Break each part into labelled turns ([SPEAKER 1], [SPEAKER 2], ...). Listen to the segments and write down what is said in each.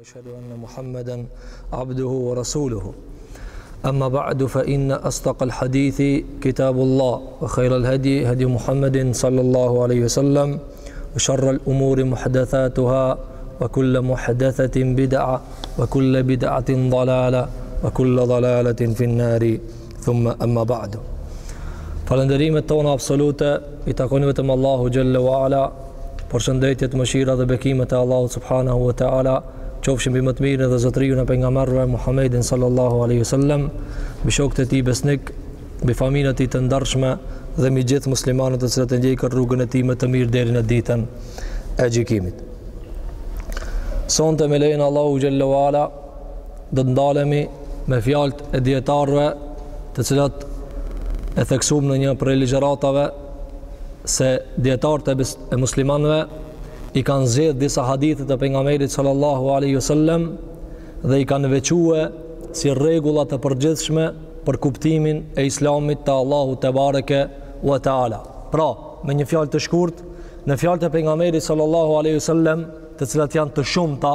[SPEAKER 1] واشهد ان محمدا عبده ورسوله اما بعد فان اصدق الحديث كتاب الله وخير الهدي هدي محمد صلى الله عليه وسلم وشر الامور محدثاتها وكل محدثه بدعه وكل بدعه ضلاله وكل ضلاله في النار Thumme emma ba'du. Falënderimet tona absolute i takojnë vetëm Allahut xhel-le wa ala, përshëndetjet, mëshira dhe bekimet e Allahut Subhanahu wa Ta'ala, qofshin mbi më të mirin dhe zotëriun e pejgamberëve Muhammedin sallallahu aleyhi sallam, mbi shokët e tij besnikë, mbi familjen e tij të ndershme dhe mbi gjithë muslimanët të cilët e ndjekin rrugën e tij më të mirë deri në ditën e gjykimit. Sonte me lejen e Allahut xhel-le wa ala, do të ndalemi me fjalët e dietarëve, të cilat e theksuam në një prej ligjëratave se dietarët e, e muslimanëve i kanë zgjedh disa hadithe të Pejgamberit sallallahu alaihi wasallam dhe i kanë veçue si rregulla të përgjithshme për kuptimin e Islamit të Allahut tebareke ue teala. Pra, me një fjalë të shkurt, në fjalët e Pejgamberit sallallahu alaihi wasallam, të cilat janë të shumta,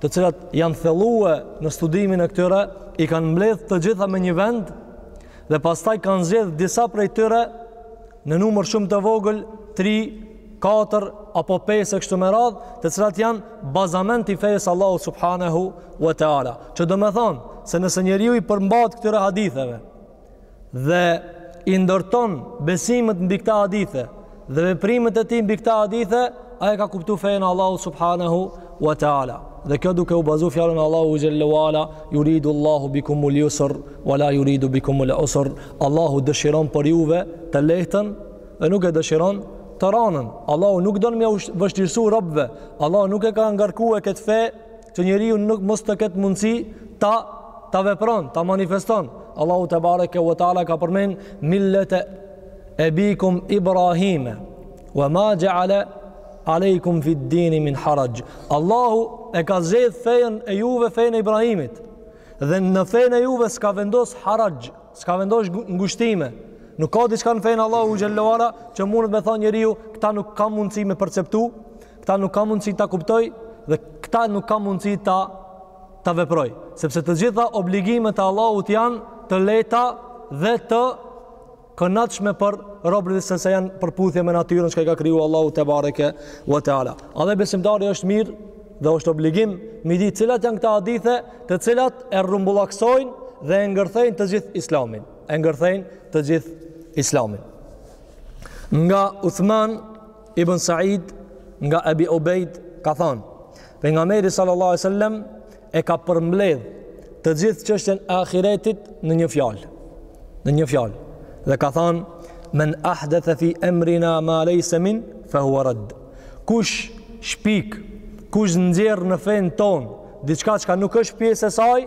[SPEAKER 1] të cilat janë thellue në studimin e këtyre, i kanë mbledh të gjitha me një vend dhe pastaj kanë zgjedh disa prej tyre në numër shumë të vogël 3, 4 apo 5 e kështu me radhë, të cilat janë bazament i fejës së Allahut subhanahu wa taala. Që domethonë se nëse njeriu i përmbahet këtyre haditheve, dhe i ndërton besimet mbi këta hadithe dhe veprimet e tij mbi këta hadithe, ai e ka kuptu fejën e Allahut subhanahu wa taala. Dhe kjo duke u bazu fjalën e Allahut xhel-le ue ala, yuridu Allahu bikum al-yusr wa la yuridu bikum al-usr. Allahu dëshiron për juve të lehtën dhe nuk e dëshiron të randën. Allahu nuk don m'ia vështirësu robëve. Allahu nuk e ka ngarkue këtë fe Që njeriu mos të ketë mundësi ta ta vepron, ta manifeston. Allahu tebareke ve teala ka përmend millete ebikum Ibrahime wa ma ja'ala aleikum fi din min haraj. Allahu e ka zgjedh fejën e juve fejën e Ibrahimit. Dhe në fejën e juve s'ka vendos haraj, s'ka vendos ngushtime. Nuk ka diçka në fejën e Allahut xhel-le ue ala që mundet me thanë njeriu, këta nuk kam mundësi me perceptu Këta nuk kam mundësi ta kuptoj dhe këta nuk kam mundësi ta ta veproj, sepse të gjitha obligimet e Allahut janë të lehta dhe të kënaqshme për robërit se ato janë përputhje me natyrën çka i ka kriju Allahu tebareke ve teala. Andaj besimtari është mirë dhe është obligim mi di cilat janë këta hadithe, të cilat e rrumbullaksojnë dhe e ngërthejnë të gjithë islamin. E ngërthejnë të gjithë islamin. Nga Uthman Ibn Sa'id nga Ebi Ubejd ka thanë, Pejgamberi sallallahu alejhi ue sel-lem e ka përmbledh të gjithë çështjen e ahiretit në një fjalë. Në një fjalë. Dhe ka thanë, men ahdethe fi emrina ma lejse min, fe hua rëd. Kush shpik, kush nxjerr në fenë tonë, diçka çka nuk është pjesë e saj,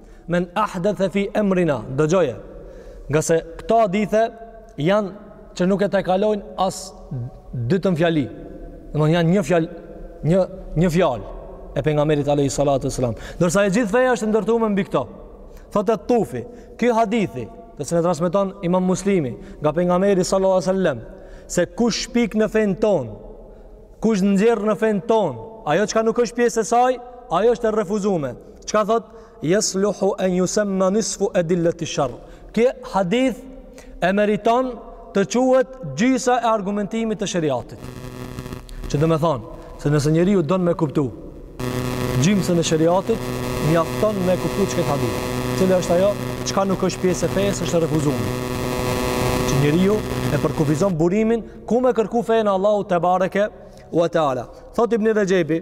[SPEAKER 1] Men ahdethe fi emrina, dëgjoje, nga se këto hadithe janë që nuk e tejkalojnë as dytën fjali, domethënë janë një fjal, një, një fjal, e pejgamberit alejhi salatu ve selam. Ndërsa e gjithë feja është e ndërtume mbi këto. Thotë et-Tufi, ky hadithi, të se ne transmeton imam muslimi, nga pejgamberi salallahu alejhi ve selem, se kush shpik në fejnë tonë, kush nxjerr në fejnë tonë, ajo çka nuk është pjesë e saj, ajo është e refuzume. Çka thot? Yasluhu an yusamma nisfu adillati ash-sharr. Ky hadith e meriton të quhet gjysa e argumentimit të shariatit. Që domethanë se nëse njeriu don me e kuptu gjymsën e shariatit, mjafton me e kuptu qët hadith. Cila është ajo? Çka nuk është pjesë e fesë, është e refuzume. Që njeriu e përkufizon burimin ku me kërku fenë e Allahut tebareke ue teala. Thot Ibn Rexhebi,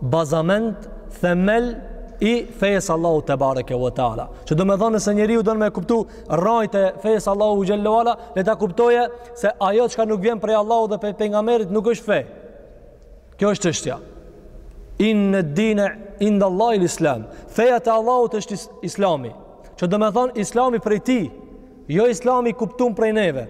[SPEAKER 1] bazament themel i fejës Allahut tebareke ue teala. Që domethonë nëse njeriu don me e kuptu rrajt e fejës Allahut xhele ue ala, le ta kuptoje se ajo çka nuk vjen prej Allahut dhe prej pejgamberit nuk është fe. Kjo është çështja. Inne dine inda Allahi il islam. Feja te Allahu është Islami. Që domethonë Islami prej tij, jo Islami i kuptum prej neve.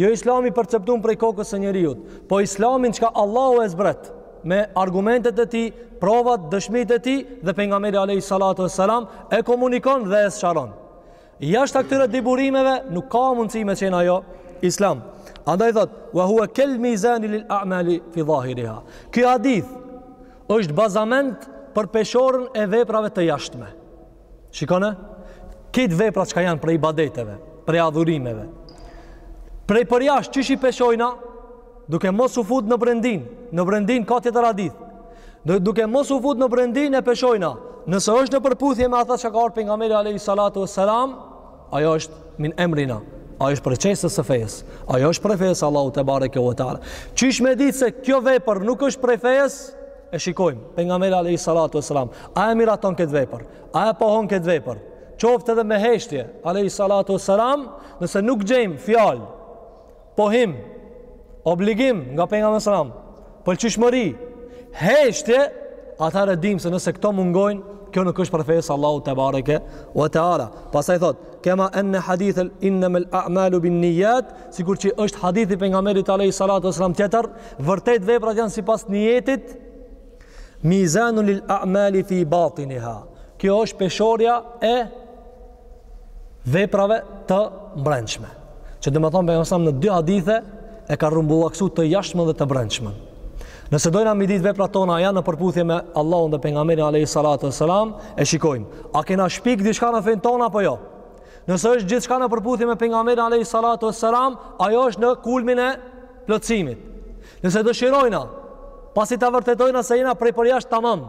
[SPEAKER 1] Jo Islami i perceptum prej kokës së njeriut, po Islamin çka Allahu e zbret. me argumentet e tij, provat, dëshmitë e tij dhe pejgamberi alayhi salatu wassalam e komunikon dhe e sqaron. Jashtë këtyre dy burimeve nuk ka mundësi me qenë ajo Islam. Andaj thot, "Wa huwa kal mizan i lil a'mali fi zahiriha." Ky hadith është bazament për peshorën e veprave të jashtme. Shikone, krejt vepra çka janë prej ibadeteve, prej adhurimeve, prej përjashtë qysh i peshojna, duke mos u fut në brendin, në brendin ka tjetër hadith, duke mos u fut në brendin e peshojna, nëse është në përputhje me ata çka ka ardh pejgamberi a.s. Ajo është min emrina, ajo është prej pjesës së fesë, ajo është prej fesë Allahut tebareke ve teala. Qysh me e ditë se kjo vepër nuk është prej fesë, e shikojmë pejgamberi alayhi salatu wasalam, a e miraton këtë vepër, a e pohon këtë vepër? Qoftë edhe me heshtje, alayhi salatu wasalam, nëse nuk gjejmë fjalë Pohim, obligim nga pejgamberi sallallahu alajhi wasallam, pëlqyeshmëri, heshtje, atëherë e dimë se nëse këto mungojnë, kjo nuk është prej fesë Allahut tebareke ue teala. Pastaj thot, kema enne hadith innema al a'malu bin niyat, sikur që është hadith i pejgamberit alayhi salatu wasalam tjetër, vërtet veprat janë sipas nijetit. Mizanun lil a'mali fi batiniha. Kjo është peshorja e veprave të mbrendshme. Që domethonë në dy hadithe e ka rrumbullaksu të jashtmën dhe të mbrendshmën. Nëse dojna m'i ditë veprat tona a janë në përputhje me Allahun dhe pejgamberin alejhi salatu ve selam, e shikojmë. A kena shpikë diçka në fenë tonë apo jo? Nëse është gjithçka në përputhje me pejgamberin alejhi salatu ve selam, ajo është në kulmin e plotësimit. Nëse dëshirojna, pasi ta vërtetojna se jena prej përjashtë tamam,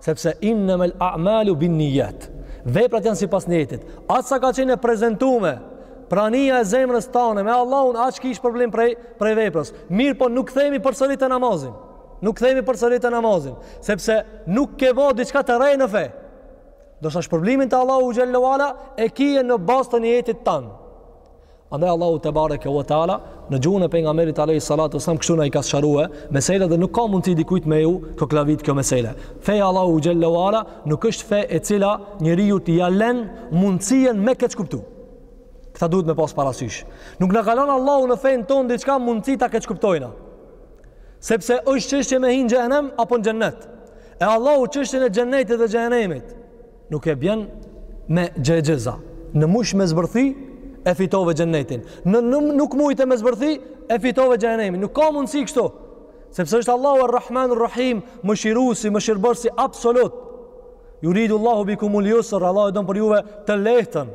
[SPEAKER 1] Sepse innama al-a'malu bin-niyyat. Veprat janë sipas nijetit. Aq sa ka qenë e prezantume prania e zemrës tane me Allahun, aq ki shpërblim prej prej veprës. Mirëpo nuk themi përsërite namazin. Nuk themi përsërite namazin, sepse nuk ke vë diçka të re në fe. Ndërsa shpërblimin te Allahu xhelle ue ala e ki në bazë të nijetit tan. Andaj Allahu tebareke ue teala në gjuhën e pejgamberit alejhi salatu selam kështu na i ka sqarue meselen dhe nuk ka mundësi dikujt me ju koklavit kjo mesele. Feja e Allahut xhelle ue ala nuk është fe e cila njeriut ia len mundësinë me keqkuptu. Këtë duhet me pas parasysh. Nuk na ka lënë Allahu në fenë tonë diçka mundësi ta keqkuptojna. Sepse është çështje me hin n'xhehenem apo në xhennet. E Allahu çështjen e xhennetit dhe xhehenemit Nuk e bën me gjëegjëza. Në mujsh me zbërthi e fitove xhennetin. Në nuk mujte me zbërthi e fitove xhehenemin. Nuk ka mundësi kështu. Sepse është Allahu Ar-Rahman Ar-Rahim, Mëshiruesi, Mëshirbërësi absolut. Yuridu Allahu bikumul yusr, Allahu e don për juve të lehtën.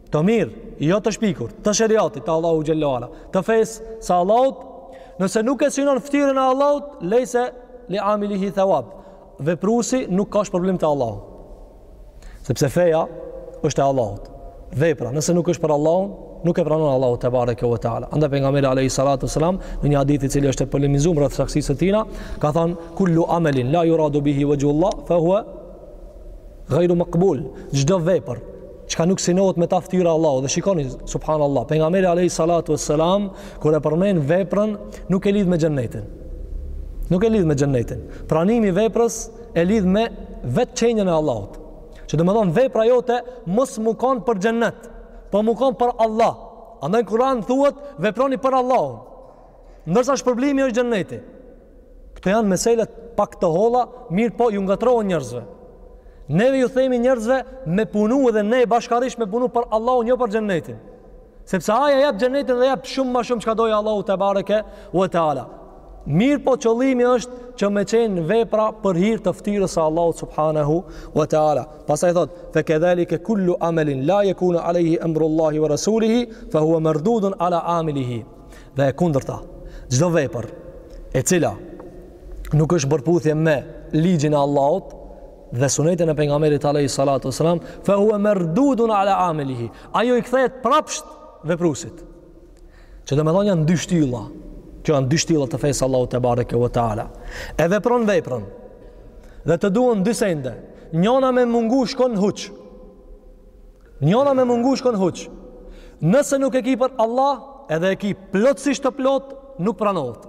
[SPEAKER 1] Të mirë, jo të shpikur, të sheriatit të Allahut xhelle ue ala, të fesë së Allahut, nëse nuk e synon ftyrën e Allahut, lejse li amili hi thewab, veprusi nuk ka shpërblim te Allahu. Sepse feja është e Allahut. Vepra, nëse nuk është për Allahun, nuk e pranon Allahu tebareke ve teala. Andaj pejgamberi alayhi salatu wasalam në një hadith i cili është polemizuar rreth saktësisë së tina, ka thënë kullu amalin la yuradu bihi wajhu Allah fa huwa ghayru maqbul. Çdo vepër çka nuk synohet me ta ftyra e Allahut dhe shikoni subhanallah pejgamberi alayhi salatu wassalam kur e përmend veprën nuk e lidh me xhennetin nuk e lidh me xhennetin pranimin e veprës e lidh me vetë qenien e Allahut që domethonë vepra jote mos me u konë për xhennet po me u konë për Allah andaj n'Kur'an thuhet veproni për Allahun Ndërsa shpërblimi është xheneti. Këto janë mesele pak të holla, mirëpo ju ngatrohen njerëzve. Neve ju themi njerëzve me punu edhe ne bashkërisht me punu për Allahun, jo për xhenetin. Sepse ai e jep xhenetin dhe jep shumë ma shumë çka don Allahu tebareke ue teala. Mirëpo qëllimi është që me qenë vepra për hirë të ftyrës së Allahut subhanahu wa ta'ala. Pastaj thotë, fe kedhalike kullu amelin, la jekunu alejhi emrullahi wa rasulihi, fe hua merdudun ala amilihi. Dhe e kundërta, çdo vepër e cila nuk është përputhje me ligjin e Allahut dhe sunetin e pejgamberit alayhi salatu wasalam, fa huwa mardudun ala amalihi. Ajo i kthehet prapsht veprusit. Që domethanë janë dy shtylla. Këto janë dy shtylla të fesë Allahu tebareke ve teala. E vepron veprën. Dhe të duhen dy sende. Njëna me mungu shkon huq. Njona me mungu shkon huq. Nëse nuk e ki për Allah, edhe e ki plotësisht të plot, nuk pranohet.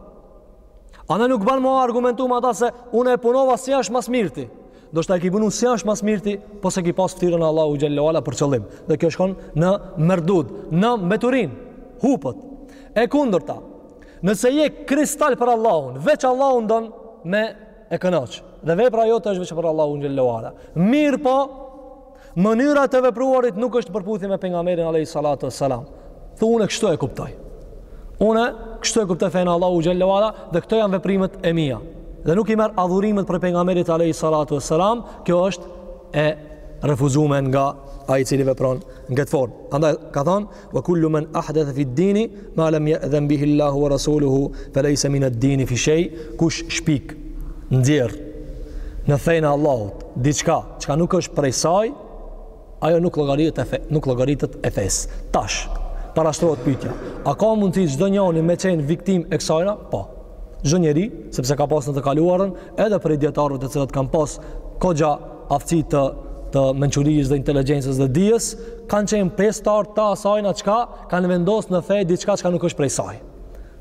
[SPEAKER 1] Ama nuk ban mo argumentu me ata se unë e punova si është ma s'mirti. Ndoshta e ki punu si është ma s'mirti, po s'e ki pas ftyrën e Allahut xhelle ve ala për qëllim. Dhe kjo shkon në merdud, në mbeturin, hupet. E kundërta, nëse je kristal për Allahun, veç Allahun do me e kënaq. Dhe vepra jote është veç për Allahun xhelle ve ala. Mirëpo, mënyra e të vepruarit nuk është përputhje me pejgamberin alayhi salatu wassalam. Thu unë kështu e kuptoj. Unë kështu e kuptoj fenë e Allahut xhelle ve ala dhe këto janë veprimet e mia. Dhe nuk i merr adhurimet prej pejgamberit alayhi salatu wassalam. Kjo është e refuzume nga ai i cili vepron në këtë formë. Andaj ka thonë Wa kullu man ahdatha fi ad-din ma lam ya'dhan bihi Allahu wa rasuluhu falaysa min ad-din fi shay, kush shpik, nxjerr në fenë e Allahut diçka çka nuk është prej saj, ajo nuk llogaritet e, nuk llogaritet e fesë. Tash parashtrohet pyetja, a ka mundësi çdo njeri me qenë viktim e kësajna? Po. Çdo njeri, sepse ka pas në të kaluarën edhe prej dijetarëve të cilët kanë pas goxha aftësi të të mençurisë dhe inteligjencës dhe dijes kanë qenë pjesëtarë të asajna çka kanë vendos në fe diçka çka nuk është prej saj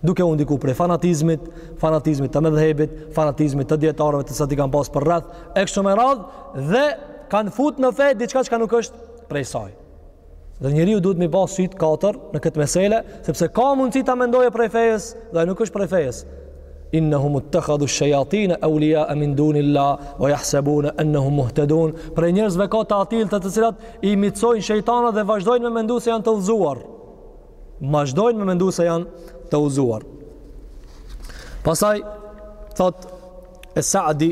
[SPEAKER 1] duke u ndiku prej fanatizmit, fanatizmit të medhhebit, fanatizmit të dijetarëve të cilët i kanë pasë përreth, e kështu me radhë, dhe kanë fut në fe diçka çka nuk është prej saj. Dhe njeriu duhet m'i pas sytë katër në këtë mesele, sepse ka mundësi ta mendoje prej fejes dhe nuk është prej fejes. Innahum ittakhadhu ash-shayatin awliya min dunillah wa yahsabuna annahum muhtadun. Prej njerëzve ka të atillë të të cilat i miqësojnë shejtanët dhe vazhdojnë me mendu se janë të udhëzuar. Vazhdojnë me mendu se janë të udhëzuar. Pastaj thotë es-Saadi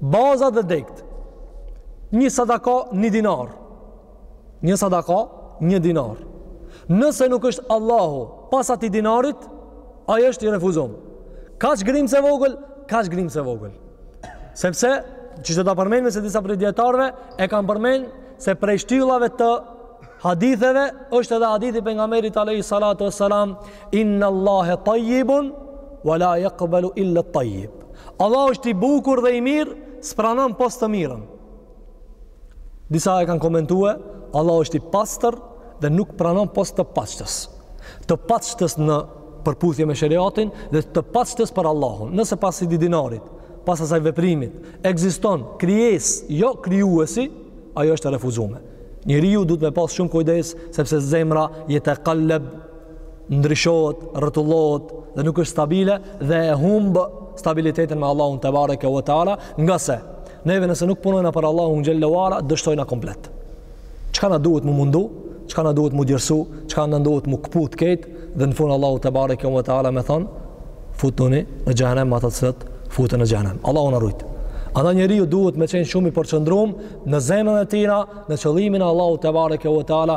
[SPEAKER 1] Baza dhe degët. Një sadaka një dinar. Një sadaka një dinar. Nëse nuk është Allahu pas atij dinarit, ai është i refuzum. Kaq grimcë e vogël, kaq grimcë e vogël. Sepse ç'deshta përmendme se disa prej dijetarëve e kanë përmend se prej shtyllave të haditheve është edhe hadithi i pejgamberit alayhi salatu wassalam inna allahe tayyibun wa la yaqbalu illa at-tayyib. Allah është i bukur dhe i mirë, s'pranon pos të mirën. Disa e kanë komentue, Allah është i pastër dhe nuk pranon pos të pastrës. Të pastrës në përputhje me sheriatin dhe të pastrës për Allahun. Nëse pas atij dinarit, pas asaj veprimit, ekziston krijesë, jo Krijuesi, ajo është e refuzume. Njeriu duhet me pas shumë kujdes, sepse zemra jetekal-leb ndryshohet, rrotullohet dhe nuk është stabile dhe e humb stabilitetin me Allahun tebareke ve teala, ngase neve nëse nuk punojna për Allahun xhel-le ve ala, dështojna komplet. Çka na duhet m'u mundu, çka na duhet m'u djersu, çka na duhet m'u këput krejt, dhe në fund Allahu tebareke ve teala me thonë, futni në xhehnem me ata të cilët futen në xhehnem. Allahu na rujtë. Andaj njeriu duhet me qenë shumë i përqendrum në zemrën e tina, në qëllimin e Allahut tebareke ve teala,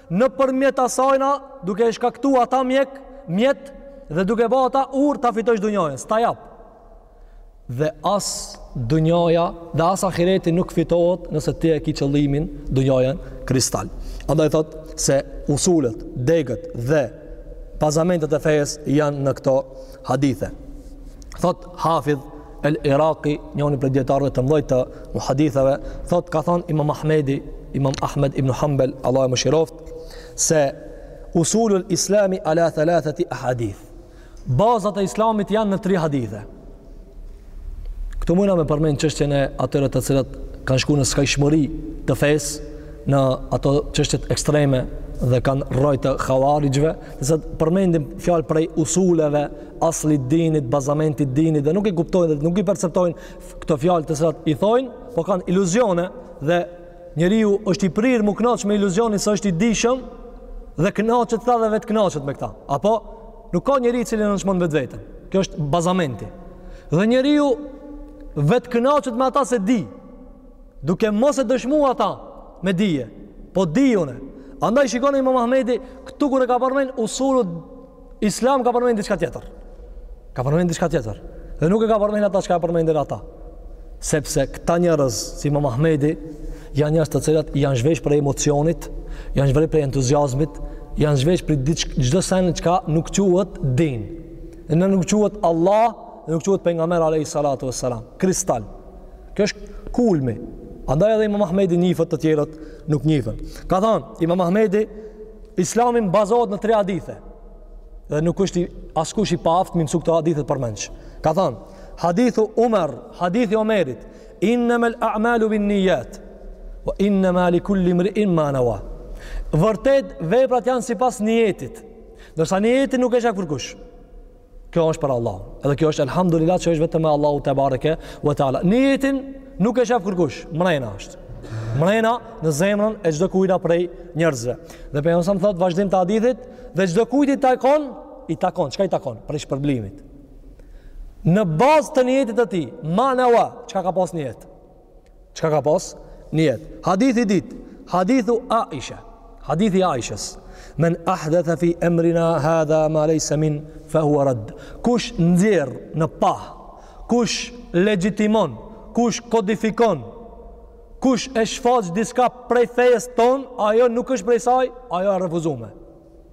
[SPEAKER 1] Nëpërmjet asajna duke e shkaktu ata mjek, mjet dhe duke ba ata urë ta fitojsh dunjanë, s'ta jap. Dhe as dunjaja dhe as ahireti nuk fitohet nëse ti e ki qëllimin dunjanë kristal. Andaj thotë se usulet, degët dhe bazamentet e fesë janë në këto hadithe. Thotë hafidh El Iraki, njoni prej dijetarëve të mdhoj të muhadithëve, thotë ka thanë Imam Ahmedi, Imam Ahmed ibn Hanbal, Allahu e mëshiroftë, se usulul islami ala thalathati ahadith. Bazat e islamit janë në tri hadithe. Këtu mujna me përmend çështjen e atyre të cilët kanë shku në skajshmëri të fesë, në ato çështjet ekstreme dhe kanë rrojtë havarixhve, të cilët përmendin fjalë prej usuleve aslit dinit, bazamentit dinit dhe nuk i kuptojnë dhe nuk i perceptojnë këto fjalë të cilat i thojnë, po kanë iluzione dhe njeriu është i prirë m'u kënaq me iluzionin se është i dijshëm dhe kënaqet kta dhe vetëkënaqet me këta. Apo nuk ka njeri i cili e nënçmon vetveten. Kjo është bazamenti. Dhe njeriu vetëkënaqet me ata se di. Duke mos e dëshmu ata me dije, po di unë. Andaj shikoni Imam Ahmedi këtu kur e ka përmend usulun Islam ka përmend diçka tjetër. Ka përmend diçka tjetër. Dhe nuk e ka përmend ata çka e përmendën ata. Sepse këta njerëz, si Imam Ahmedi, janë njerëz të cilët janë zhvesh prej emocionit, janë zhvesh prej entuziazmit, janë zhvesh prej çdo senit çka nuk quhet din. Dhe nuk quhet Allah, dhe nuk quhet pejgamber alayhi salatu wassalam. Kristal. Kjo është kulmi. Andaj edhe Imam Ahmedi njifet, të tjerët nuk njifen. Ka thonë, Imam Ahmedi Islami bazohet në tre hadithe. Dhe nuk është askush i paaftë m'i mësu këto hadithet përmendsh. Ka thanë, hadithu Umar, hadithi Omerit, innamal a'malu bin-nijat, wa innama li kulli mri'in ma nawa. Vërtet, veprat janë sipas nijetit, ndërsa nijeti nuk është shaka përkush. Kjo është për Allah. Edhe kjo është elhamdulillah që është vetëm me Allahu tebareke ve teala. Nijetin nuk e shef kërkush, mrena është. Mrena në zemrën e çdo kujna prej njerëzve. Dhe pe jonsam thot vazhdim të hadithit dhe çdo kujt i takon, i takon, çka i takon? Prej shpërblimit. Në bazë të nijetit të tij, ma nawa, çka ka pas nijet? Çka ka pas nijet? Hadithi i dit. Hadithu Aisha. Hadithi i Aishës. Men ahdatha fi amrina hadha ma laysa min fa huwa rad. Kush nxjerr në pah, kush legjitimon, kush kodifikon, kush e shfaq diçka prej fejes ton, ajo nuk është prej saj, ajo e refuzume.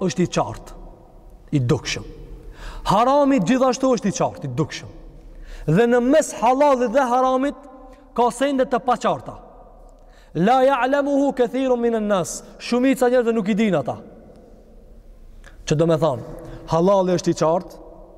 [SPEAKER 1] është i qartë, i dukshëm. Harami gjithashtu është i qartë, i dukshëm. Dhe në mes halallit dhe haramit ka sende të paqarta. La ya'lamuhu kathirun min an-nas. Shumica njerëzve nuk i dinë ata. Që domethanë, halalli është i qartë,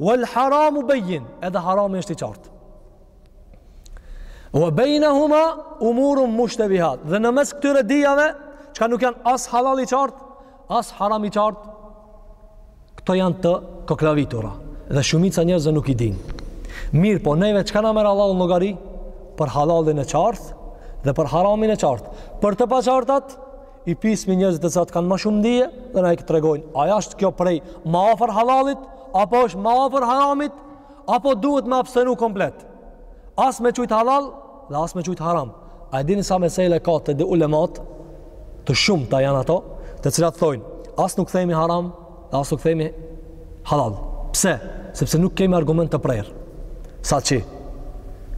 [SPEAKER 1] Wal haramu bejjin, edhe harami është i qartë. Wa bejnahuma umurun mushtebihat. Dhe në mes këtyre dijave, çka nuk janë as halal i qartë, as haram i qartë, këto janë të koklavitura. Dhe shumica njerëzve nuk i din. Mirëpo, neve çka na merr Allah në llogari? Për halalin e qartë dhe për haramin e qartë. Për të paqartat, i pismi njerëzit të cilat kanë ma shumë dije dhe na i tregojnë a është kjo prej ma afër halalit apo është ma afër haramit apo duhet me abstenu komplet as me qujt halal dhe as me qujt haram a e dini sa mesele ka te ulematë të shumta janë ato të cilat thojnë as nuk themi haram Dhe as nuk themi Halal. Pse? Sepse nuk kemi argument të prerë. Saqë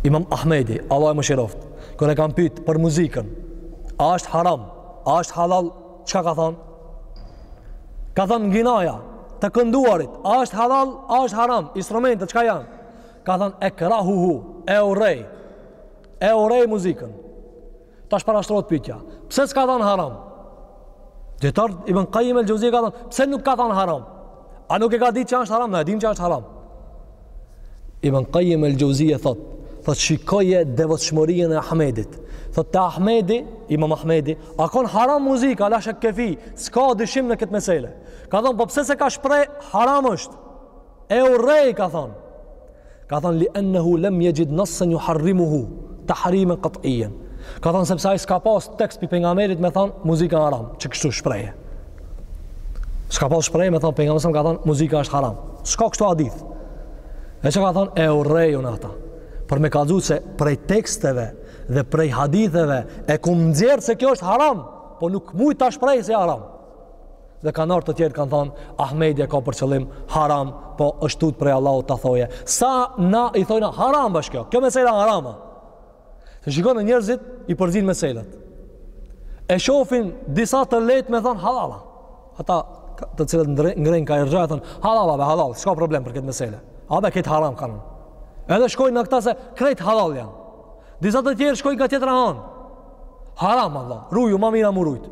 [SPEAKER 1] Imam Ahmedi, Allahu e mëshiroftë, kur e kanë pyet për muzikën, a është haram, a është halal, çka ka thonë? Ka thonë nginaja, të kënduarit, a është halal, a është haram, instrumentet çka janë? Ka thonë ekrahuhu, e urrej. E urrej muzikën. Tash parashtrohet pyetja, pse s'ka thanë haram? Dijetari Ibn Qayyim al-Jawziyye ka thanë, pse nuk ka thanë haram? A nuk e ka ditë që është haram? Na e dimë që është haram. Ibn Qayyim al-Jawziyye thotë, thotë shikoje devotshmërinë e Ahmedit. Thotë te Ahmedi, Imam Ahmedi, a kon haram muzika, la shakka fih, s'ka dyshim në këtë meselë. Ka thanë, po pse s'e ka shpreh haram është? E urrej ka thon. Ka thon li ennehu lem jexhid nassan juharrimuhu tahrimen kat'ijen. Ka thon sepse ai s'ka pas tekst prej Pejgamberit me thon muzika haram, qe kështu shprehje. S'ka pas shprehje me thon Pejgamberi ka thon muzika është haram. S'ka kështu hadith. E që ka thon e urrej unë ata. Për me kallzu se prej teksteve dhe prej haditheve e kum nxjerr se kjo është haram, po nuk muj ta shpreh se haram. dhe kanë ardh të tjerë kanë thonë Ahmedi e ka për qëllim haram, po është tut prej Allahut ta thoje. Sa na i thonë haram bash kjo. Kjo mesela haram a. Se shikon njerëzit i përzin meselat. E shofin disa të letë me thonë halal. Ata të cilët ngrenë ka rrja thënë halal a be halal, s'ka problem për këtë mesele. A be këtë haram kanë. Edhe shkojnë në këtë se krejt halal janë. Disa të tjerë shkojnë ka tjetra anë. Haram Allah, ruju ma mirë mu rujt.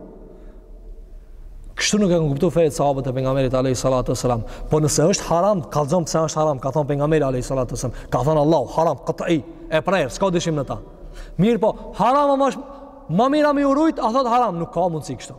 [SPEAKER 1] Kështu nuk e kanë kuptuar fejet sahabët e pejgamberit alayhi salatu wasalam. Po nëse është haram, kallzon pse është haram, ka thon pejgamberi alayhi salatu wasalam. Ka thon Allah, haram qat'i, e prerë, s'ka dyshim në ta. Mirëpo, haram a është ma mirë mu rujt, a thot haram, nuk ka mundsi kështu.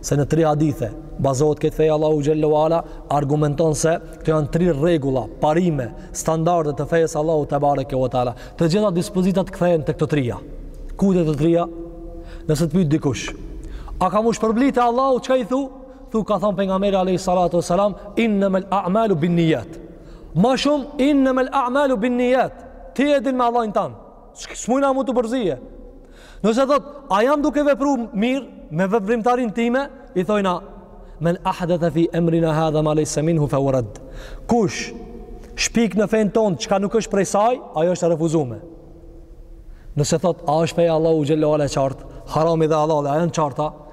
[SPEAKER 1] se në tri hadithe bazohet krejt feja Allahu xhelle ve ala argumenton se këto janë tri rregulla, parime, standarde të fejës Allahu tebareke ve teala. Të gjitha dispozitat kthehen te këto trija. Ku te këto trija? Nëse të pyjtë dikush. A kam mu shpërbly te Allahu çka i thu? Thu ka thonë pejgamberi alejhi salatu ve selam, innemel a'malu binnijat. Ma shumë, innemel a'malu binnijat. Ti e din me Allahin tanë. S'mujna mu të përzie. Nëse thot, a jam duke vepru mirë me veprimtarinë time, i thojna, men ahdethe fi emrina hadha ma lejse minhu fehuve redd. Kush, shpik në fenë tonë, çka nuk është prej saj, ajo është e refuzume. Nëse thot, a është feja Allahu xhelle ve ala e qartë, harami dhe halali, a janë qarta,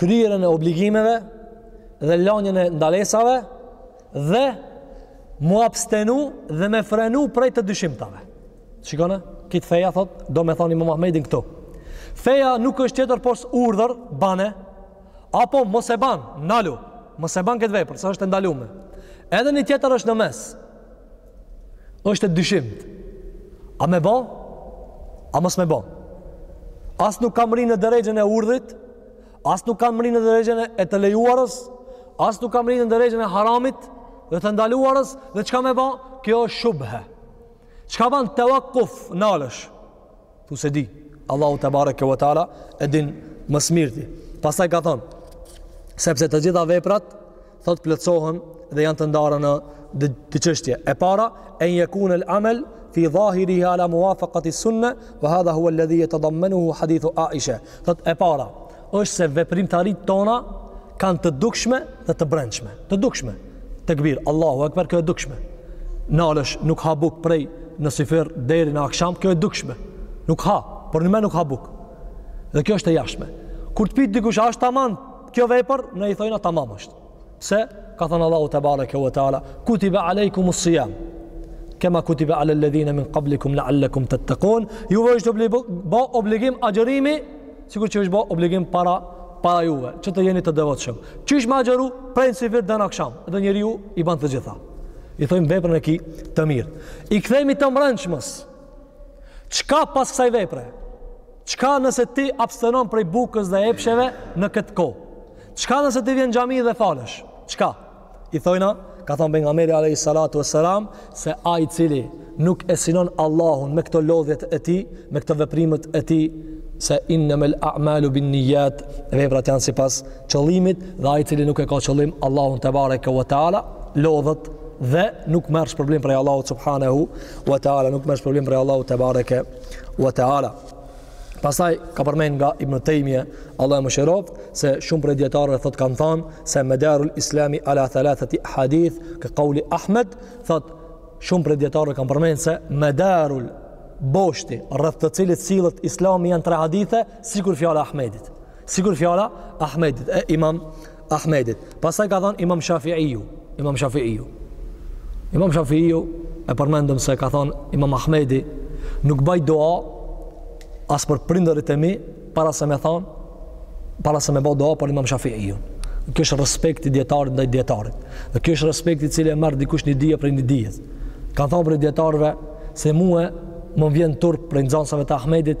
[SPEAKER 1] kryerjen e obligimeve dhe lanjen e ndalesave dhe mu abstenu dhe me frenu prej të dyshimtave. Shikone, krejt feja thot, domethanë imam Ahmedi këtu. Feja nuk është tjetër pos urdhër, bane, apo mos e ban, nalu, mos e ban këtë vepër, se është e ndalume. Edhe një tjetër është në mes, është e dyshimt. A me bo? A mos me bo? As nuk ka mrri në derexhen e urdhrit, as nuk ka mrri në derexhen e të lejuarës, as nuk ka mrri në derexhen e haramit dhe të ndaluarës, dhe çka me bo? Kjo është shubhe. Çka ban tevekkuf, nalesh? Thu s'e di, Allahu tebareke ve teala e din ma s'mirti. Pastaj ka thonë, sepse të gjitha veprat, thot plotsohen dhe janë të ndarë në dy çështje. E para, en jekunel amel, fi dhahirihi ala muvafekatis sunne, ve hadha huvel-ledhi jetedammenuhu hadithu Aishe. Thot e para, është se veprimtaritë tona kanë të dukshme dhe të brendshme. Të dukshme. Tekbir, Allahu ekber, kjo e dukshme. Nalesh nuk ha buk prej në syfyr deri në aksham, kjo e dukshme. Nuk ha, por në me nuk ha buk. Dhe kjo është e jashme. Kur të pyt dikush, a është tamam kjo vepër, ne i thojna tamam është. Se, ka thënë Allahu tebareke ve teala, kutiba alejkumus sijam, kema kutiba alel-ledhine min kablikum lealekum tettekun, juve është bo obligim agjërimi, sikur që është bo obligim para, para juve, që të jeni të devotshëm. Qysh me agjëru, prej syfyrit deri në aksham, dhe njeriu i ban të gjitha. I thojmë veprën e ki të mirë. I kthehemi të mbrendshmes, Çka pas kësaj vepre? Çka nëse ti abstenon prej bukës dhe epsheve në këtë kohë? Çka nëse ti vjen xhami dhe falesh? Çka? I thojna, ka thënë pejgamberi alayhi salatu wassalam se ai i cili nuk e synon Allahun me këto lodhjet e tij, me këto veprimet e tij se innamal a'malu bin niyyat, veprat janë sipas qëllimit dhe ai i cili nuk e ka qëllim Allahun tebareke ve teala, lodhet dhe nuk merr shpërblim prej Allahut subhanahu wa taala nuk merr shpërblim prej Allahut tebareke wa taala pastaj ka përmend nga Ibn Taymije Allahu e mëshiroft se shumë prej dijetarëve thot kanë thënë se medarul islami ala thalathati ahadith ka qouli Ahmed thot shumë prej dijetarëve kanë përmend se medarul boshti rreth të cilit sillet islami janë tre hadithe sikur fjala e Ahmedit Sikur fjala e Ahmedit, e imam Ahmedit. Pastaj ka thonë imam Shafi'iju. Imam Shafi'iju. Imam Shafi'iju e përmendëm se ka thonë imam Ahmedi nuk baj dua as për prindërit e mi para se me thonë para se me ba dua për imam Shafi'iju. Kjo është respekt i dijetarit ndaj dijetarit. Dhe kjo është respekt i cili e merr dikush një dije prej një dije. Kanë thonë prej dijetarëve se mua më vjen turp prej nxënësave të Ahmedit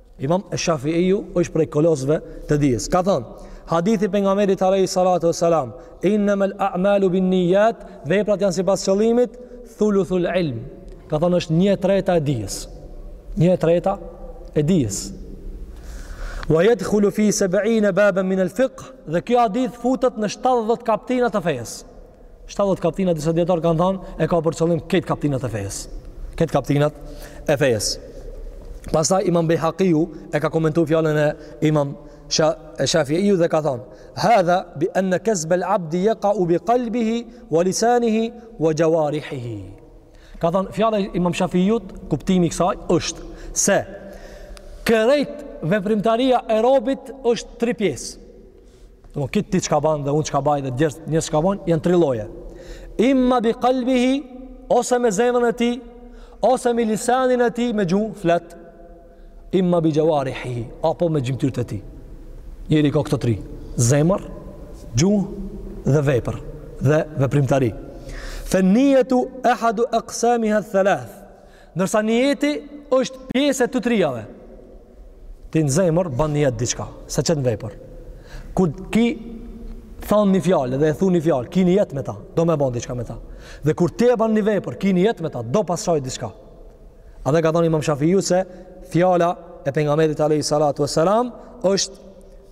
[SPEAKER 1] Imam Shafi'iu është prej kolosëve të dijes. Ka thënë, hadithi i pejgamberit alayhi salatu wasalam, "Innamal a'malu bin-niyyat", veprat janë sipas qëllimit, thuluthul ilm. Ka thënë është 1/3 e dijes. 1/3 e dijes. Wa yadkhulu fi 70 baban min al-fiqh, dhe kjo hadith futet në 70 kaptina të fejes. 70 kaptina disa dijetarë kanë thënë e ka për qëllim kejt kaptinat e fejes. Kejt kaptinat e fejes. Pastaj Imam Bejhaqiu e ka komentu fjalën e Imam Shafi'iu dhe ka thënë: "Hadha bi anna kasb al-'abd yaqa'u bi qalbihi wa lisanihi wa jawarihihi." Ka thënë fjala e Imam Shafi'iut, kuptimi i kësaj është se krejt veprimtaria e robit është tri pjesë. Kejt ti çka ban dhe unë çka baj dhe çdo njeri çka ban janë tri lloje. Imma bi qalbihi ose me zemrën e tij, ose me lisanin e tij me gjuhë flet. Imma bi jawarihi apo me gjymtyrët e tij. Njeri i ka këto tri: zemër, gjuhë dhe vepër dhe veprimtari. Fen-nijetu ehadu aksamiha eth-thelath. Ndërsa nijeti është pjesë e të trijave. Ti në zemër bën nijet diçka, s'e qet në vepër. Kur ki thon një fjalë dhe e thon një fjalë, ki nijet me ta, do me bën diçka me ta. Dhe kur ti e bën një vepër, ki nijet me ta, do pas shoj diçka. Edhe ka thënë Imam Shafiu se fjala e pejgamberit alayhi salatu wasalam është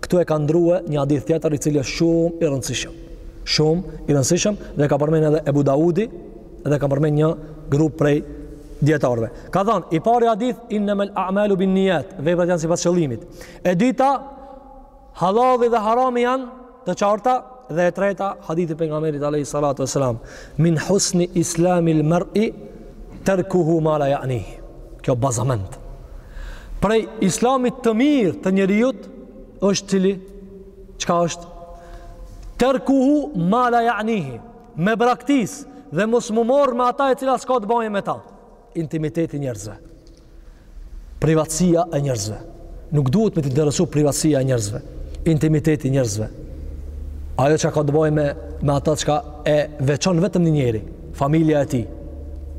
[SPEAKER 1] Këtu e ka ndrue një hadith tjetër i cili është shumë i rëndësishëm. Shumë i rëndësishëm dhe e ka përmend edhe Ebu Daudi dhe e ka përmend një grup prej dijetarëve. Ka thënë i pari hadith innamal a'malu bin niyat, veprat janë sipas qëllimit. E dyta, halali dhe harami janë të qarta Dhe e treta, hadithi i pejgamberit alayhi salatu wasalam, min husni islamil mar'i tarkuhu ma la ya'ni. Kjo bazament. Prej islamit të mirë të njeriut është cili çka është tarkuhu ma la ya'ni. Me braktis dhe mos u morr me ata e cila s'ka të bëjë me ta. intimiteti i njerëzve, privatësia e njerëzve. Nuk duhet me të interesu privatësia e njerëzve, intimiteti i njerëzve. Ajo çka ka të bëjë me, me ata çka e veçon vetëm një njeri, familja e tij,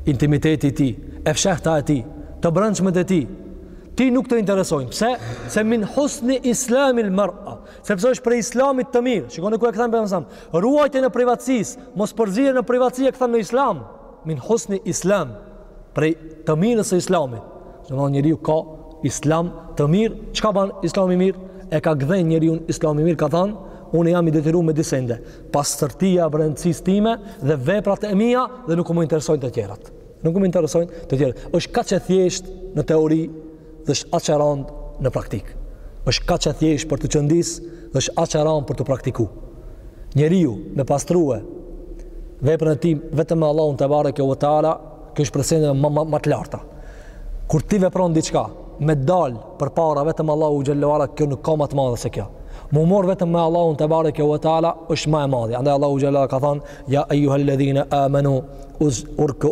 [SPEAKER 1] intimiteti i tij, e fshehta e tij, të brendshmet e tij, ty nuk të interesojnë. Pse? Se min husni islamil mar'i, sepse është prej islamit të mirë. Shikoni ku e kthen për e mësam. Ruajtjen e privatësisë, mospërzirjen në privatësi e kthen në islam. Min husni islam, prej të mirës së islamit. Domethënë njeriu ka islam të mirë, çka bën islami i mirë? E ka gdhend njeriun islami i mirë, ka thënë, unë jam i detyruar me disa sende, pastërtia e brendësisë time dhe veprat e mia dhe nuk më interesojnë të tjerat. Nuk më interesojnë të tjerat. Është kaq e thjeshtë në teori dhe është aq e rëndë në praktikë. Është kaq e thjeshtë për t'u qëndis dhe është aq e rëndë për t'u praktiku. Njeriu me pastrue veprën e tij vetëm me Allahun te bareke ve teala, kjo është prej seneve më më më të larta. Kur ti vepron diçka me dal përpara vetëm Allahu xhelle ue ala kjo nuk ka më të madhe se kjo. M'u morr vetëm me Allahun te bareke ve teala është më e madhe. Andaj Allahu xhallahu ka thënë ja ayyuhalladhina amanu uzkuru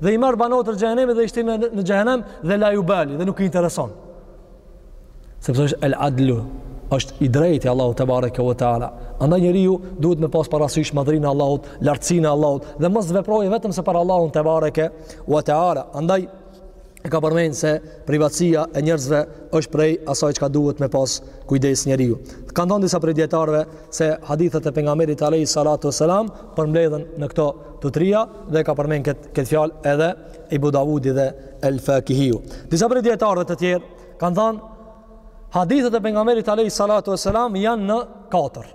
[SPEAKER 1] Dhe i marr banorët e xhehenemit dhe i shtin në xhehenem dhe la yubali dhe nuk i intereson. Sepse është el adlu, është i drejti Allahu te bareke ve teala. Andaj njeriu duhet me pas parasysh madhërinë e Allahut, lartësinë e Allahut dhe mos veprojë vetëm se për Allahun te bareke ve teala. Andaj e ka përmenë se privatësia e njerëzve është prej asaj çka duhet me pas kujdes njeriu. Kanë thonë disa prej dijetarëve se hadithet e pejgamberit alejhi salatu ue selam përmbledhen në këto të trija dhe e ka përmenë këtë, këtë fjalë edhe Ebu Davudi dhe el fakihiu. Disa prej dijetarëve të tjerë kanë thonë hadithet e pejgamberit alejhi salatu ue selam janë në katër.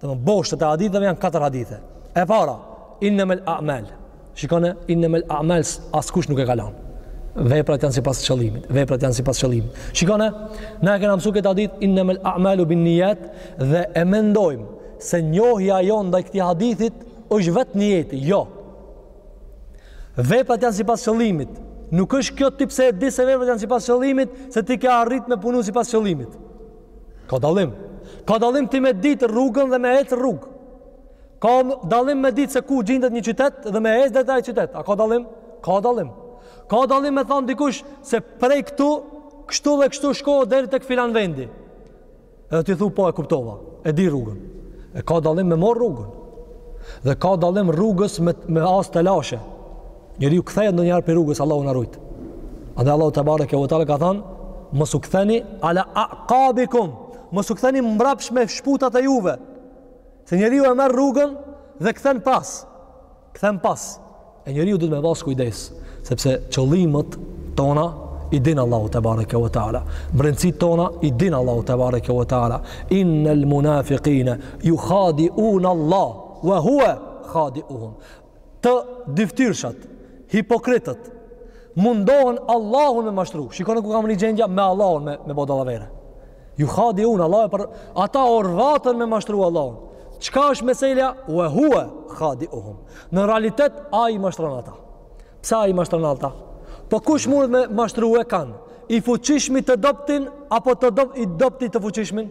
[SPEAKER 1] Dhe më boshtet e haditheve janë katër hadithe. E para, innemel amal. Shikone, innemel amal, askush nuk e kalon. Veprat janë sipas qëllimit. Veprat janë sipas qëllimit. Shikone, na e kena mësu këtë hadith, innemel amalu bin nijat, dhe e mendojmë se njohja jonë ndaj këtij hadithit është vetë nijeti. Jo. Veprat janë sipas qëllimit. Nuk është kjo ti pse e di se veprat janë sipas qëllimit, se ti ke arrit me punu sipas qëllimit. Ka dallim. Ka dallim ti me ditë rrugën dhe me ecë rrugë. Ka dallim me ditë se ku gjindet një qytet dhe me ecë deri te ai qytet. A ka dallim? Ka dallim. Ka dallim me thanë dikush se prej këtu, kështu dhe kështu shko deri tek filan vendi. Edhe ti thu po e kuptova, e di rrugën. E ka dallim me morr rrugën. Dhe ka dallim rrugës me, me as të lashe. Njeriu kthehet ndonjëherë prej rrugës, Allahu na rujt. Andaj Allahu tebareke ve teala ka thanë, mos u ktheni ala akabikum, mos u ktheni mbrapsht me shputat e juve. Se njeriu e merr rrugën dhe kthen pas. Kthen pas. E njeriu duhet me pasë kujdes, sepse qëllimet tona i din Allahu tebareke ve teala. Mbrendësitë tona i din Allahu tebareke ve teala. Innel munafikine jukhadiun Allah, wa hua khadiuhum. të dyftyrshat, hipokritët, mundohen Allahun me mashtru. Shikone ku ka mbrri gjendja me Allahun me, me bo dallavere. Jukhadiun Allah e për... Ata orvaten me mashtru Allahun. Çka është meselja? Ue hue khadiuhum. Në realitet, ai i mashtron ata. Pse ai i mashtron ata? Po kush mund me mashtrue kan? I fuqishmi të dobtin, apo të dob, i dobti të fuqishmin?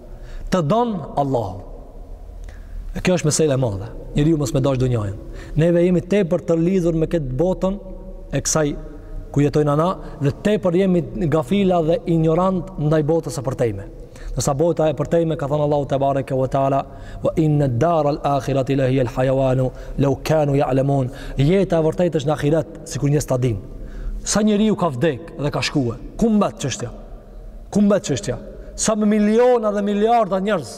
[SPEAKER 1] Të don Allahu. E kjo është mesele e madhe. Njeriu mos me dash dunjanë. Neve jemi tepër të lidhur me këtë botën e kësaj ku jetojmë na dhe tepër jemi gafila dhe injorantë ndaj botës së përtejme. Ndërsa bota e përtejme ka thënë Allahu tebareke ve teala, "Wa inna ad-dar al-akhirati la hiya al-hayawan law kanu ya'lamun." Jeta e vërtetë është në ahiret, sikur njerëzit ta dinë. Sa njeriu ka vdek dhe ka shkuar. Ku mbet çështja? Ku mbet çështja? Sa me miliona dhe miliarda njerëz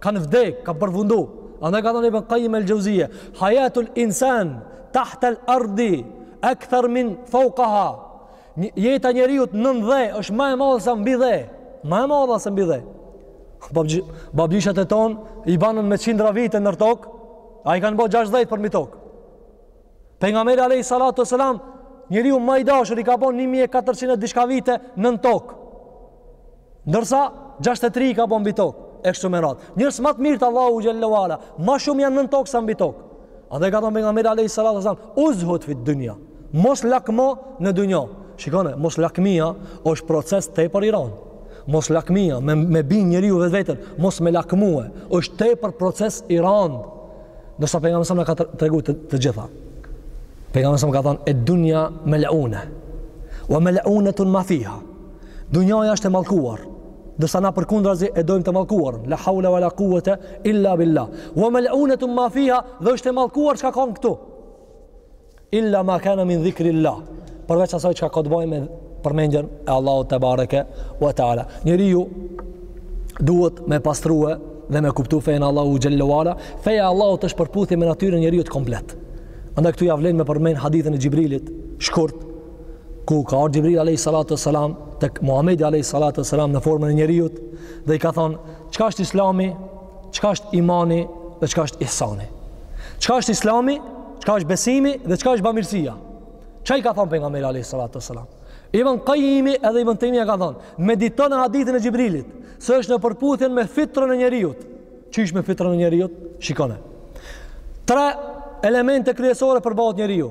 [SPEAKER 1] kanë vdek, kanë përfundu. Andaj ka thënë Ibn Kajim el Xhevzije. Hajatul insan, tahtel ardi, ekther min faukaha. Jeta e njeriut nën dhe, është ma e madhe se mbi dhe. Ma e madhe se mbi dhe. Babgjyshat e tonë i banën me qindra vite nër tokë, a i kanë bo 60 përmbi tokë. Pejgamberi alayhi salatu wasalam, njeriu ma i dashur i ka bën 1400 e diçka vite nën tokë. Ndërsa 63 i ka bën mbi tokë e kështu me radhë. Njerëz ma të mirë te Allahu xhelle ue ala, ma shumë janë nën tokë sa mbi tokë. Edhe ka thonë Pejgamberi alayhi salatu wasalam, uzhud fid dynja, mos lakmo në dynja. Shikone, moslakmia është proces tepër i randë. Moslakmia, me, me bin njeriu vetveten, mos me lakmue, është tepër proces i randë. Ndërsa pejgamberi alayhi salam na ka tregu të, të gjitha. Pejgamberi alayhi salam ka thonë ed-dunja mel'une. Wa mel'unetun ma fiha. Dunjaja është e mallkuar. Ndërsa na përkundrazi e dojmë të mallkuarën. La haula wala quwata illa billah. Wa mel'unetun ma fiha dhe është e mallkuar çka kanë këtu. illa ma kana min dhikrillah përveç asaj që ka të bëjë me përmendjen e Allahut tebareke ue teala njeriu duhet me pastrue dhe me kuptu fejën e Allahut xhelle ue ala feja e Allahut është përputhje me natyrën e njeriut komplet andaj këtu ja vlen me përmend hadithin e Xhibrilit shkurt ku ka ardhur Xhibril alayhi salatu wasalam tek Muhamedi alayhi salatu wasalam në formën e njeriut dhe i ka thon çka është Islami çka është imani dhe çka është ihsani. Çka është islami, çka është besimi dhe çka është bamirësia. Çka i ka thonë Pejgamberi alayhi salatu wasalam? Ibn Kajimi edhe Ibn Tejmije ka thonë, meditone hadithin e Xhibrilit, se është në përputhje me fitrën e njeriut. Qysh me fitrën e njeriut? Shikone. Tre elemente kryesore përbëhet njeriu.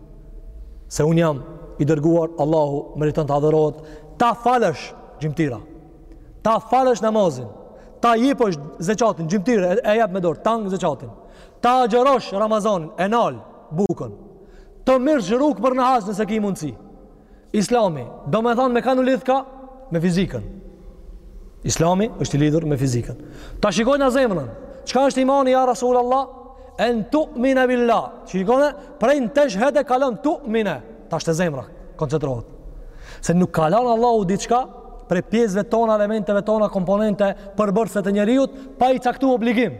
[SPEAKER 1] se unë jam i dërguar Allahu meriton të adhurohet ta falësh gjymtyra ta falësh namazin ta jepësh zeqatin gjymtyra e, e jep me dorë tande zeqatin ta agjërosh Ramazanin e nal bukën të mirrsh rrugë për në haxh nëse ki mundësi Islami, domethonë me kan u lidhka? Me fizikën. Islami është i lidhur me fizikën. Ta shikojmë zemrën. Çka është imani, ja Rasul Allah? En tu'mine billah. Shikone, prej en teshhede kalon tu'mine. Tash te zemra koncentrohet. Se nuk ka lan Allahu diçka, prej pjesëve tona, elementeve tona, komponente, përbërse të njeriut, pa i caktu obligim.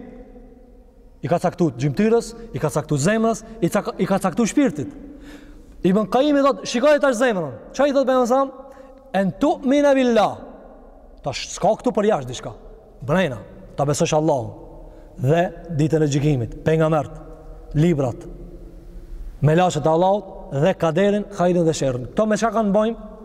[SPEAKER 1] I ka caktu gjymtyrës, i ka caktu zemrës, i, cak, i ka caktu shpirtit. Ibn Kajimi thot shikoje tash zemrën. Ça i thot Pejgamberi alayhi salam? En tu'mine billah. Tash s'ka këtu përjashtë diçka. Brejna, ta besosh Allahun. Dhe ditën e gjykimit, pejgamberët, librat, melaqet e Allahut dhe kaderin, hajrin dhe sherrin. Këto me çka kanë t'bojnë?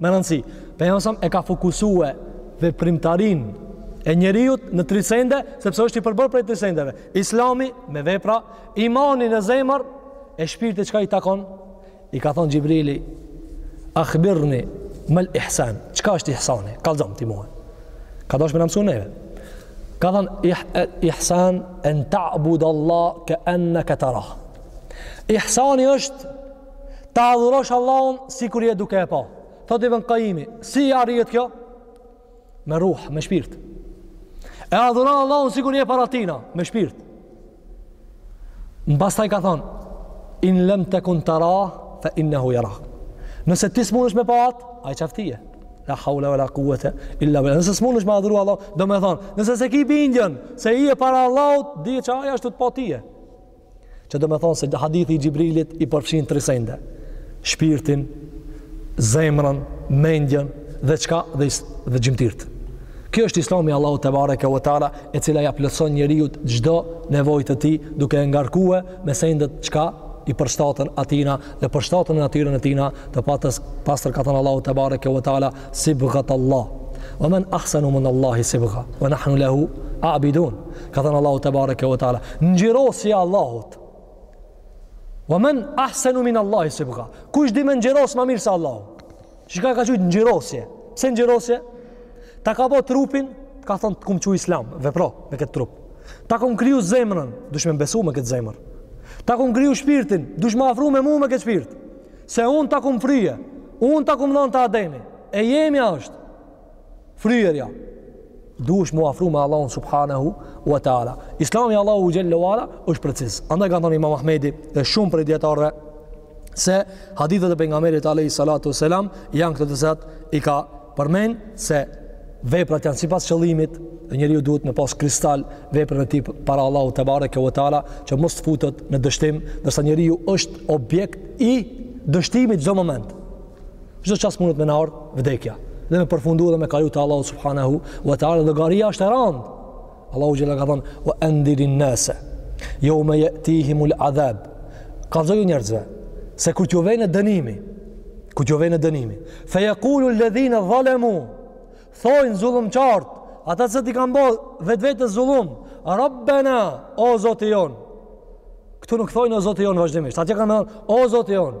[SPEAKER 1] Me rëndësi, Pejgamberi e ka fokusue veprimtarinë e njeriut në tri sende, sepse është i përbërë prej tri sendeve. Islami me vepra, imani në zemër, e shpirti çka i takon? I ka thonë Xhibrili, akhbirni mel ihsan, çka është ihsani? Kallzom ti mue. Ka dosh me na mësu neve. Ka thonë, ih, ihsan en ta'bud Allah keenneke terah. Ihsani është Ta adhurosh Allahun sikur je duke e pa. Thot Ibn Kajimi, si arrihet kjo? Me ruh, me shpirt. E adhuron Allahun sikur je para tina, me shpirt. Mbastaj ka thonë, in lem tekun tera, fe innehu jera. Nëse ti s'munesh me pa, ai t'sheh tije. La haule, la kuete, illa billah. Nëse s'munesh me adhuru Allah, domethonë, nëse s'e ki bindjen, se je para Allahut, dije që ai është tu t'pa tije. Që domethonë se hadithi i Xhibrilit i përfshin tri sende. Shpirtin, zemrën, mendjen dhe çka dhe, dhe gjymtyrt. Kjo është islami Allahut tebareke ve teala e cila ja plëtson njeriut çdo nevojë të tij duke e ngarkue me sendet çka i përshtaten atina dhe përshtaten natyrën e tina të patës pastër ka thënë Allahu tebareke ve teala sibgat Allah ue men ahsenu min Allahi sibgah ue nahnu lehu abidun Ka thënë Allahu tebareke ve teala, ngjyrosja e Allahut. Wa man ahsanu min Allahi sibgha. Kush di me ngjyros më mirë se Allahu? Shiko e ka qujt ngjyrosje. Pse ngjyrosje? Ta ka bo trupin, t'ka thënë të kum çu islam, vepro me këtë trup. Ta kum kriju zemrën, dush me besu me këtë zemër. Ta kum kriju shpirtin, dush m'u afru me mua me këtë shpirt. Se un ta kum fry, un ta kum dhënë te Ademi. E jemja është. Fryerja duhesh m'u afru me Allahun subhanahu wa taala. Islami Allahut xhelle ve ala është preciz. Andaj kanë thënë Imam Ahmedi dhe shumë prej dijetarëve se hadithet e pejgamberit alayhi salatu selam janë këto të cilat i ka përmend se veprat janë sipas qëllimit dhe njeriu duhet me pas kristal veprën e tij para Allahut tebareke ve teala që mos të futet në dështim, ndërsa njeriu është objekt i dështimit çdo moment. Çdo çast mundet me na ardh vdekja dhe me përfundu dhe me kalu te Allahu subhanahu wa taala dhe gjendja është e rand. Allahu xhelle ka thon wa andirin nase yawma yatihimul adhab. Kallzoju njerëzve se kur t'ju vjen dënimi, kur t'ju vjen dënimi, fa yaqulu alladhina zalamu thojnë zullumqart, ata që i kanë bërë vetvetë zullum, Rabbana o Zoti jon. Këtu nuk thojnë o Zoti jon vazhdimisht. Atje kanë me thënë o Zoti jon.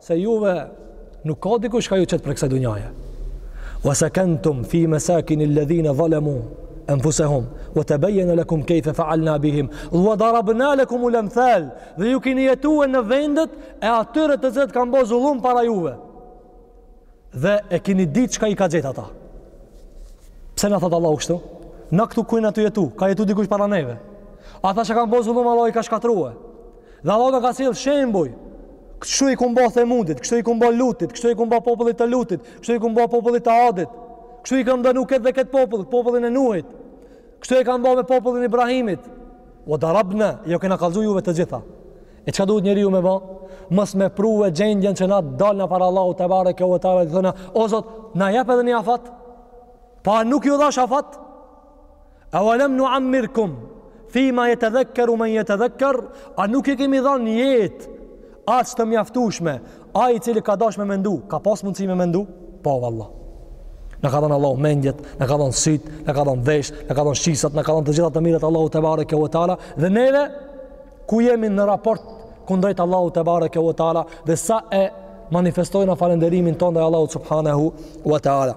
[SPEAKER 1] Se juve nuk ka diku çka ju qet prej kësaj dunjaje. Wa sekentum fi mesakinil-ledhine dhalemu enfusehum. Wa tebejjene lekum kejfe faalna bihim. Wa darabna lekumul emthal. Dhe ju kini jetue në vendet e atyre të cilët kanë bo zullum para juve. Dhe e kini ditë çka i ka gjetë ata. Pse na thotë Allahu kështu? Na këtu ku jena tu jetu, ka jetu dikush para neve. Ata që kanë bo zullum Allahu i ka shkatrrue. Dhe Allahu na ka sjellë shembuj. Kështu i kom bo Themudit, kështu i kom bo Lutit, kështu i kom bo popullit të Lutit, kështu i kom bo popullit të Adit. Kështu e kam dënu këtë dhe këtë popull, popullin e Nuhit. Kështu e kam bo me popullin e Ibrahimit. Wa darabna, ju kena kallzu juve të gjitha. E çka duhet njeriu me bo? Mos me prue gjendjen që na dalna para Allahut tebareke wa teala e thona, o Zot, na jep edhe një afat. Pa nuk ju dhash afat. A wa lem nuammirkum, fi ma jetedhekkeru men jetedhekker, a nuk i kemi dhanë jetë, aq të mjaftushme, ai i cili ka dash me mendu, ka pas mundësi me mendu? Po, valla. Na ka dhanë Allahu mendjet, na ka dhanë sytë, na ka dhanë veshët, na ka dhanë shqisat, na ka dhanë të gjitha të mirat Allahu tebareke wa teala, dhe neve, ku jemi në raport kundrejt Allahut tebareke wa teala, dhe sa e manifestojna falenderimin tonë ndaj Allahut subhanahu wa teala.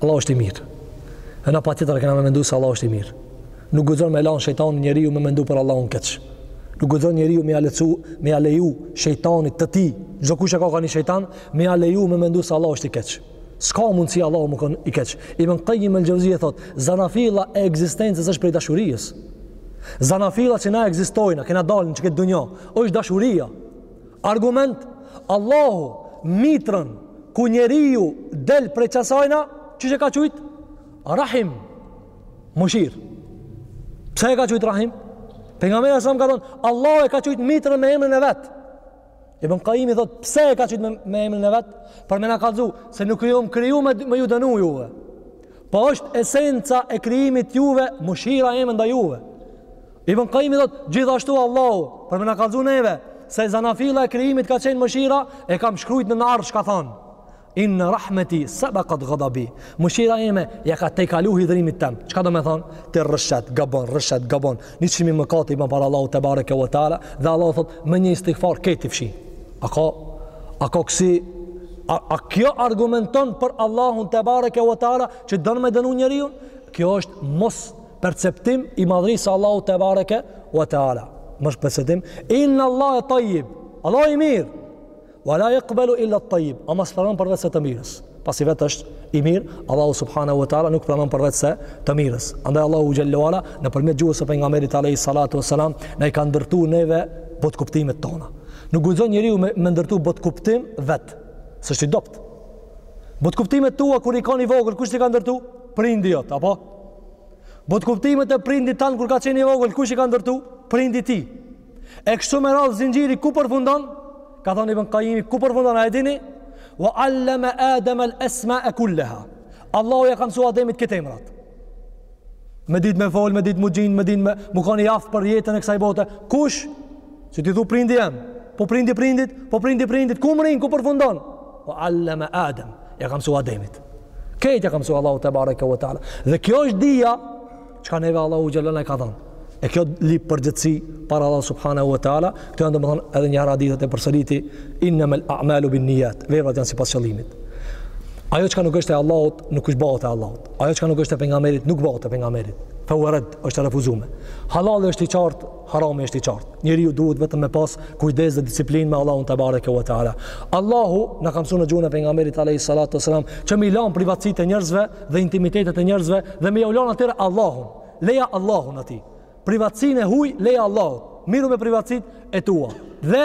[SPEAKER 1] Allahu është i mirë. E na patjetër e kena me mendu se Allahu është i mirë. Nuk guxon me lanë shejtanin njeriu me mendu për Allahun keq. Nuk guxon njeriu me ia leju, me ia leju shejtanit të tij. Çdokush e ka ka një shejtan, me ia leju me mendu se Allahu është i keq. S'ka mundësi Allahu me konë i keq. Ibn Qayyim el-Xhevzije thotë, zanafilla e ekzistencës është prej dashurisë. Zanafilla që na ekzistojna, kena dalë në këtë dunja, është dashuria. Argument, Allahu mitrën ku njeriu del prej qasajna, qysh e ka qujt? Rahim, mëshirë. Pse e ka qujt Rahim? Pejgamberi alejhi selam ka thonë, Allahu e ka qujt mitrën me emrin e vet. Ibn Qayyimi thotë, pse e ka qujt me, me emrin e vet? Për me na kallzu, se nuk ju kom kriju me, me ju dënu juve. Po është esenca e krijimit juve, mëshira jeme ndaj juve. Ibn Qayyim thot gjithashtu Allahu për me na kallzu neve se zanafilla e krijimit ka qenë mëshira e kam shkruajt në Arsh, ka thon. Inne rahmeti sabaqat ghadabi. Mëshira ime ja ka tejkalu hidhrimit tem. Çka domethonë? Ti rrshet, gabon, rrshet, gabon. Njëqind mijë mëkate i bjen para Allahut tebareke ve taala dhe Allahu thot me një istighfar ke t'i fshi. A ka a ka kësi a, a kjo argumenton për Allahun tebareke ve taala që don me dënu njeriun? Kjo është mos perceptim i madhërisë së Allahut tebareke wa taala është perceptim innallahe tajib Allah i mirë wa la yaqbalu illa at tajib ama s'pranon përveçse të mirës pasi vetë është i mirë Allahu subhanahu wa taala nuk pranon përveçse të mirës andaj Allahu xhelle wa ala nëpërmjet gjuhës së pejgamberit alayhi salatu wasalam na i ka ndërtu neve botëkuptimet tona nuk guxon njeriu me, me ndërtu botëkuptim vet se është i dobët botëkuptimet tua kur je kanë i vogël kush t'i ka ndërtu prindi jot apo Botëkuptimet e prindit tand kur ka qenë i vogël, kush i ka ndërtu? Prindi i tij. E kështu me radhë zinxhiri, ku përfundon? Ka thonë Ibn Kajimi, ku përfundon a e dini? Wa allama Adama al-asma e kulleha. Allahu ia ka mësu Ademit krejt emrat. Me ditë me fol, me ditë m'u gjind, me ditë me m'u kanë i aftë për jetën e kësaj bote. Kush? Që ti thu prindi jem. Po prindi prindit, po prindi prindit, ku mrrin, ku përfundon? Wa allama Adam. Ia ka mësu Ademit. Këtë ia ka mësu Allahu tebareke ve teala. Dhe kjo është dija çka neve Allahu xhelle na e ka dhanë. E kjo lyp përgjegjësi para Allahut subhanehu ve teala. Këto janë domethënë edhe një herë hadithet i përsëriti. Innemel a'malu binnijat. Veprat janë sipas qëllimit. Ajo çka nuk është e Allahut, nuk është bëhet e Allahut. Ajo çka nuk është e pejgamberit, nuk bëhet e pejgamberit. Fe huve red, është e refuzume. Hallalli është i qartë Harami është i qartë. Njeriu duhet vetëm me pas kujdes dhe disiplinë me Allahun tebareke ve teala. Allahu na ka mësu në gjuhën e pejgamberit alayhi salatu wasalam që me i lan privatësitë e njerëzve dhe intimitetet e njerëzve dhe me jau lan atyre Allahun. Leja Allahun atij. Privatësinë e huaj leja Allahut. Mirru me privatësitë e tua. Dhe